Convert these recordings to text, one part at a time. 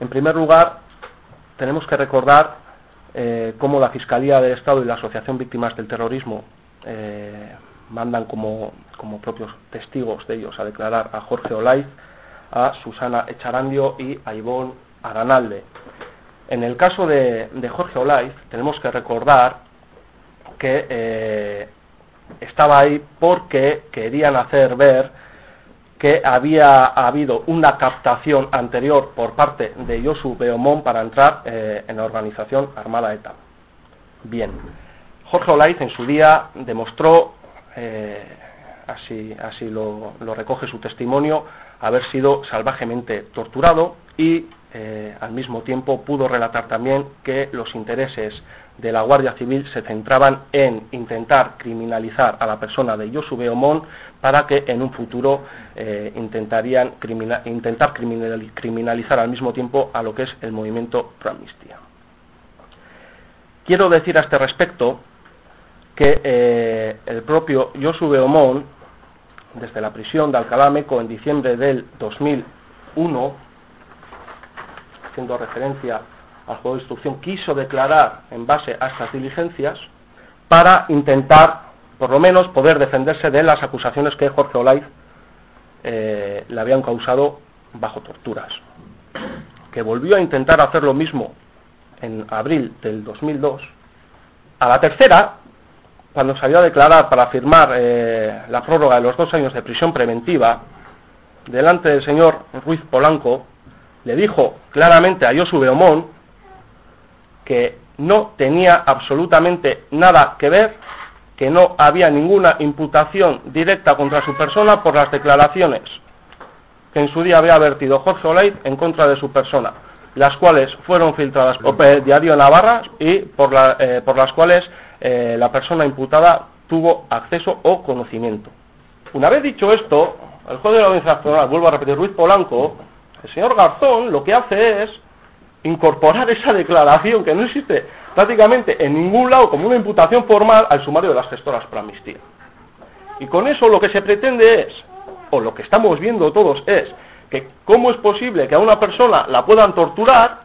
En primer lugar, tenemos que recordar eh, cómo la Fiscalía del Estado y la Asociación Víctimas del Terrorismo eh, mandan como, propios testigos de ellos a declarar a Jorge Olaiz, a Susana Echarandio y a Ivón Aranalde. En el caso de, Jorge Olaiz tenemos que recordar que eh, estaba ahí porque querían hacer ver que había habido una captación anterior por parte de Josu Beomón para entrar eh, en la organización armada ETA. Bien, Jorge Olaiz en su día demostró, eh, así, así lo, recoge su testimonio, haber sido salvajemente torturado y eh, al mismo tiempo pudo relatar también que los intereses de la Guardia Civil se centraban en intentar criminalizar a la persona de Josu Beomón para que en un futuro eh, intentarían intentar criminalizar al mismo tiempo a lo que es el movimiento pro amnistía. Quiero decir a este respecto que eh, el propio Josu Beomón, desde la prisión de Alcalá Meco en diciembre del 2001, haciendo referencia al juego de instrucción, quiso declarar en base a estas diligencias para intentar, por lo menos, poder defenderse de las acusaciones que Jorge Olaiz eh, le habían causado bajo torturas. Que volvió a intentar hacer lo mismo en abril del 2002. A la tercera, cuando salió a declarar para firmar eh, la prórroga de los dos años de prisión preventiva, delante del señor Ruiz Polanco, le dijo claramente a Josu Beomón que no tenía absolutamente nada que ver, que no había ninguna imputación directa contra su persona por las declaraciones que en su día había vertido Jorge Olaiz en contra de su persona, las cuales fueron filtradas por el diario Navarra y por, eh, por las cuales eh, la persona imputada tuvo acceso o conocimiento. Una vez dicho esto, el juez de la nacional, vuelvo a repetir, Ruiz Polanco, el señor Garzón lo que hace es incorporar esa declaración que no existe prácticamente en ningún lado como una imputación formal al sumario de las gestoras para amnistía. Y con eso lo que se pretende es, o lo que estamos viendo todos es, que cómo es posible que a una persona la puedan torturar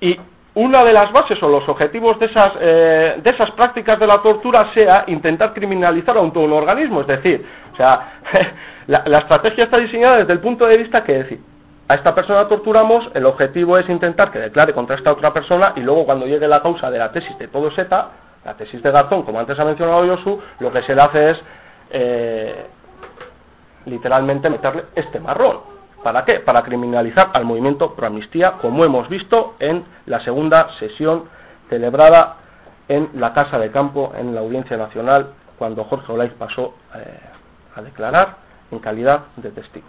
y una de las bases o los objetivos de esas, eh, de esas prácticas de la tortura sea intentar criminalizar a un, todo un organismo. Es decir, sea, la, la, estrategia está diseñada desde el punto de vista que decir, a esta persona torturamos, el objetivo es intentar que declare contra esta otra persona y luego cuando llegue la causa de la tesis de todo Z, la tesis de Garzón, como antes ha mencionado Yosu, lo que se le hace es eh, literalmente meterle este marrón. ¿Para qué? Para criminalizar al movimiento pro amnistía, como hemos visto en la segunda sesión celebrada en la Casa de Campo, en la Audiencia Nacional, cuando Jorge Olaiz pasó eh, a declarar en calidad de testigo.